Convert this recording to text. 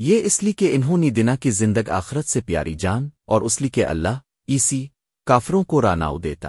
یہ اس لیے کہ انہوں نے دنا کی زندگ آخرت سے پیاری جان اور اس لیے کہ اللہ اسی کافروں کو راناؤ دیتا۔